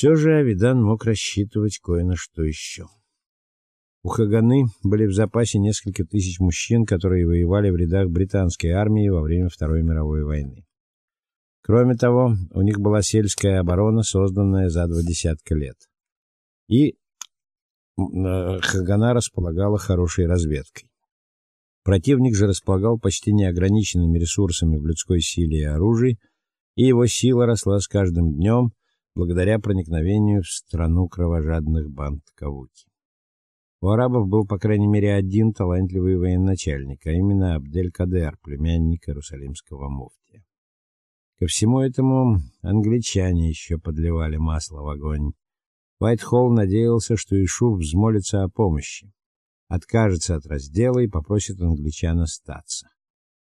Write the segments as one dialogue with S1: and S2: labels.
S1: Все же Авидан мог рассчитывать кое на что еще. У Хаганы были в запасе несколько тысяч мужчин, которые воевали в рядах британской армии во время Второй мировой войны. Кроме того, у них была сельская оборона, созданная за два десятка лет. И Хагана располагала хорошей разведкой. Противник же располагал почти неограниченными ресурсами в людской силе и оружии, и его сила росла с каждым днем благодаря проникновению в страну кровожадных банд Кавуки. У арабов был, по крайней мере, один талантливый военачальник, а именно Абдель-Кадер, племянник Иерусалимского муфтия. Ко всему этому англичане еще подливали масло в огонь. Уайтхолл надеялся, что Ишуф взмолится о помощи, откажется от раздела и попросит англичан остаться.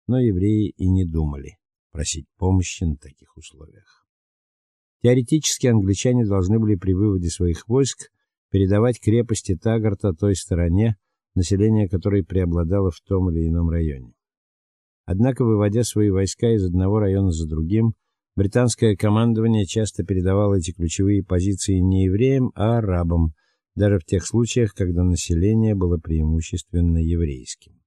S1: Но евреи и не думали просить помощи на таких условиях. Теоретически англичане должны были при выводе своих войск передавать крепости Тагарта той стороне, население которой преобладало в том или ином районе. Однако, выводя свои войска из одного района за другим, британское командование часто передавало эти ключевые позиции не евреям, а арабам, даже в тех случаях, когда население было преимущественно еврейским.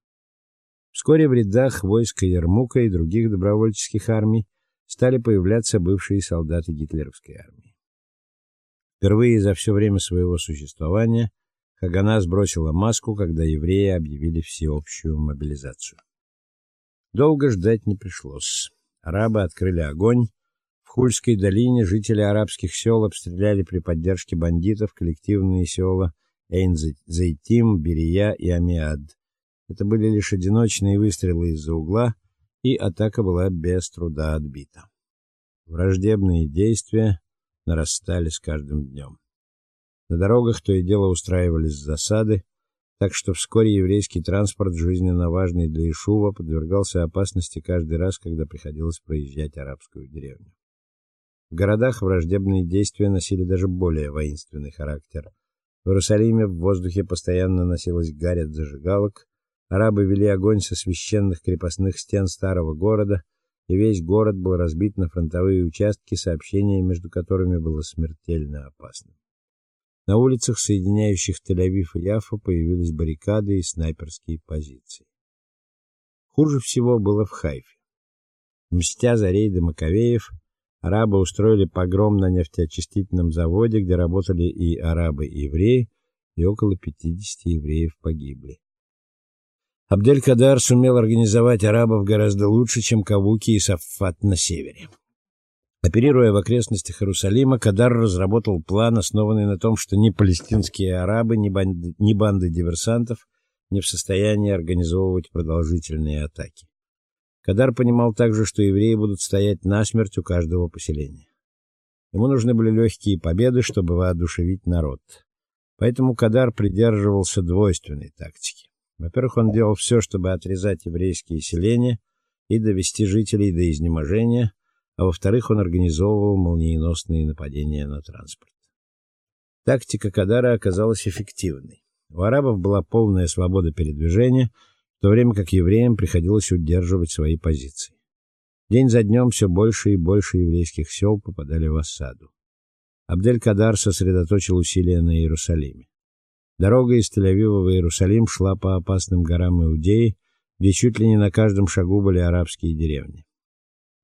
S1: Вскоре в рядах войска Ярмука и других добровольческих армий стали появляться бывшие солдаты гитлеровской армии. Впервые за все время своего существования Хагана сбросила маску, когда евреи объявили всеобщую мобилизацию. Долго ждать не пришлось. Арабы открыли огонь. В Хульской долине жители арабских сел обстреляли при поддержке бандитов коллективные села Эйн-Зайтим, Берия и Амиад. Это были лишь одиночные выстрелы из-за угла, и атака была без труда отбита. Враждебные действия нарастали с каждым днем. На дорогах то и дело устраивались засады, так что вскоре еврейский транспорт, жизненно важный для Ишува, подвергался опасности каждый раз, когда приходилось проезжать арабскую деревню. В городах враждебные действия носили даже более воинственный характер. В Иерусалиме в воздухе постоянно носилась гарь от зажигалок, арабы вели огонь со священных крепостных стен старого города – и весь город был разбит на фронтовые участки, сообщение между которыми было смертельно опасным. На улицах, соединяющих Тель-Авив и Яффу, появились баррикады и снайперские позиции. Хуже всего было в Хайфе. Мстя за рейды Маковеев, арабы устроили погром на нефтеочистительном заводе, где работали и арабы, и евреи, и около 50 евреев погибли. Абдель-Кадар сумел организовать арабов гораздо лучше, чем Кавуки и Сафат на севере. Оперируя в окрестностях Иерусалима, Кадар разработал план, основанный на том, что ни палестинские арабы, ни банды, ни банды диверсантов не в состоянии организовывать продолжительные атаки. Кадар понимал также, что евреи будут стоять насмерть у каждого поселения. Ему нужны были легкие победы, чтобы воодушевить народ. Поэтому Кадар придерживался двойственной тактики. Во-первых, он делал все, чтобы отрезать еврейские селения и довести жителей до изнеможения, а во-вторых, он организовывал молниеносные нападения на транспорт. Тактика Кадара оказалась эффективной. У арабов была полная свобода передвижения, в то время как евреям приходилось удерживать свои позиции. День за днем все больше и больше еврейских сел попадали в осаду. Абдель-Кадар сосредоточил усилия на Иерусалиме. Дорога из Тель-Авива в Иерусалим шла по опасным горам Иудеи, где чуть ли не на каждом шагу были арабские деревни.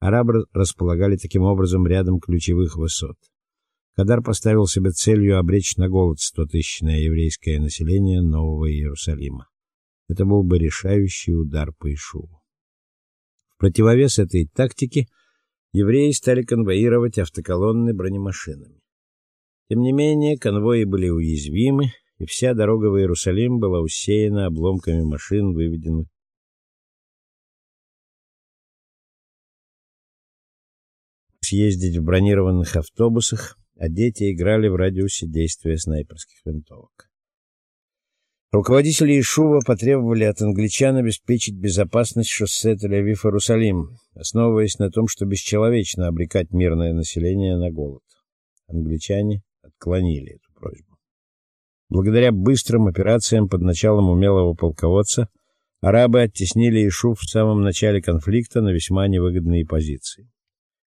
S1: Арабы располагали таким образом рядом ключевых высот. Кадар поставил себе целью обречь на голод стотысячное еврейское население Нового Иерусалима. Это был бы решающий удар по Ишуву. В противовес этой тактике евреи стали конвоировать автоколонны бронемашинами. Тем не менее, конвои были уязвимы, и вся дорога в Иерусалим была усеяна обломками машин, выведенных съездить в бронированных автобусах, а дети играли в радиусе действия снайперских винтовок. Руководители Ишува потребовали от англичан обеспечить безопасность шоссе Тель-Авив-Иерусалим, основываясь на том, что бесчеловечно обрекать мирное население на голод. Англичане отклонили эту просьбу. Благодаря быстрым операциям под началом умелого полководца арабы оттеснили Ишуф в самом начале конфликта на весьма невыгодные позиции.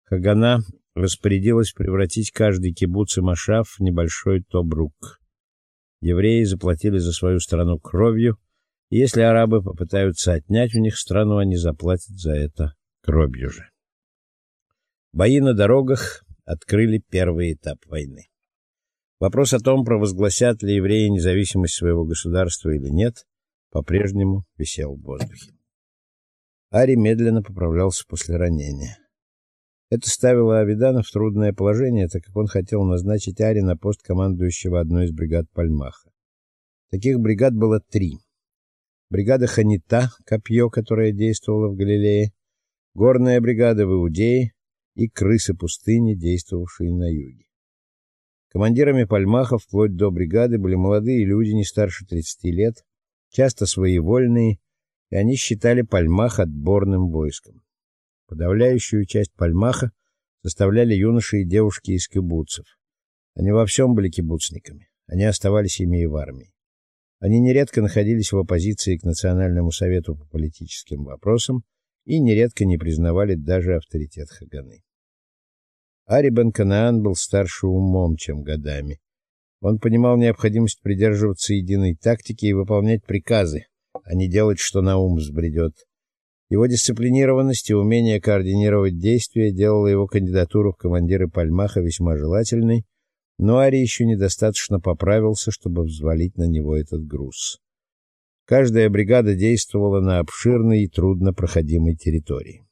S1: Хагана распорядилась превратить каждый кибуц и машав в небольшой тобрук. Евреи заплатили за свою страну кровью, и если арабы попытаются отнять у них страну, они заплатят за это кровью же. Бои на дорогах открыли первый этап войны. Вопрос о том, провозгласят ли евреи независимость своего государства или нет, по-прежнему висел в воздухе. Ари медленно поправлялся после ранения. Это ставило Авидана в трудное положение, так как он хотел назначить Ари на пост командующего одной из бригад Пальмаха. Таких бригад было три. Бригада Ханита, копье, которое действовало в Галилее, горная бригада в Иудее и крысы пустыни, действовавшие на юге. Командирами Пальмаха вплоть до бригады были молодые люди не старше 30 лет, часто своевольные, и они считали Пальмах отборным войском. Подавляющую часть Пальмаха составляли юноши и девушки из кибуцев. Они во всем были кибуцниками. Они оставались ими и в армии. Они нередко находились в оппозиции к Национальному совету по политическим вопросам и нередко не признавали даже авторитет Хаганы. Ари бен Канаан был старше умом, чем годами. Он понимал необходимость придерживаться единой тактики и выполнять приказы, а не делать, что на ум взбредет. Его дисциплинированность и умение координировать действия делало его кандидатуру в командиры Пальмаха весьма желательной, но Ари еще недостаточно поправился, чтобы взвалить на него этот груз. Каждая бригада действовала на обширной и труднопроходимой территории.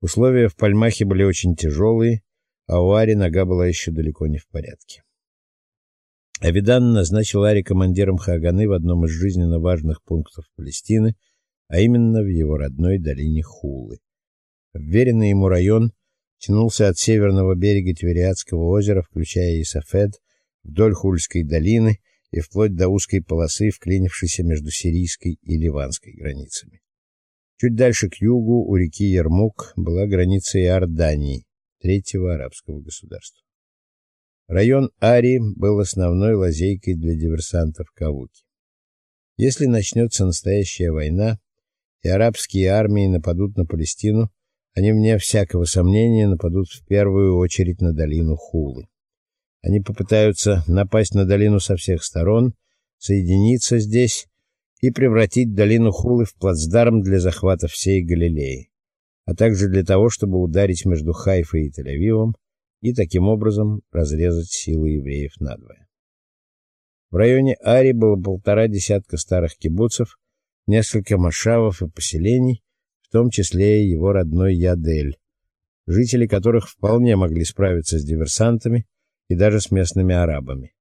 S1: Условия в Пальмахе были очень тяжелые, а у Ари нога была еще далеко не в порядке. Авидан назначил Ари командиром Хаганы в одном из жизненно важных пунктов Палестины – а именно в его родной долине Хулы. Вверенный ему район тянулся от северного берега Тивериадского озера, включая Исафед, вдоль Хульской долины и вплоть до узкой полосы, вклинившейся между сирийской и ливанской границами. Чуть дальше к югу, у реки Ярмук, была граница Иордании, третьего арабского государства. Район Ари был основной лазейкой для диверсантов Кавуки. Если начнется настоящая война, и арабские армии нападут на Палестину, они вне всякого сомнения нападут в первую очередь на долину Хулы. Они попытаются напасть на долину со всех сторон, соединиться здесь и превратить долину Хулы в плацдарм для захвата всей Галилеи, а также для того, чтобы ударить между Хайфой и Тель-Авивом и таким образом разрезать силы евреев надвое. В районе Ари было полтора десятка старых кибуцев, несколько машавов и поселений, в том числе и его родной Ядель, жители которых вполне могли справиться с диверсантами и даже с местными арабами.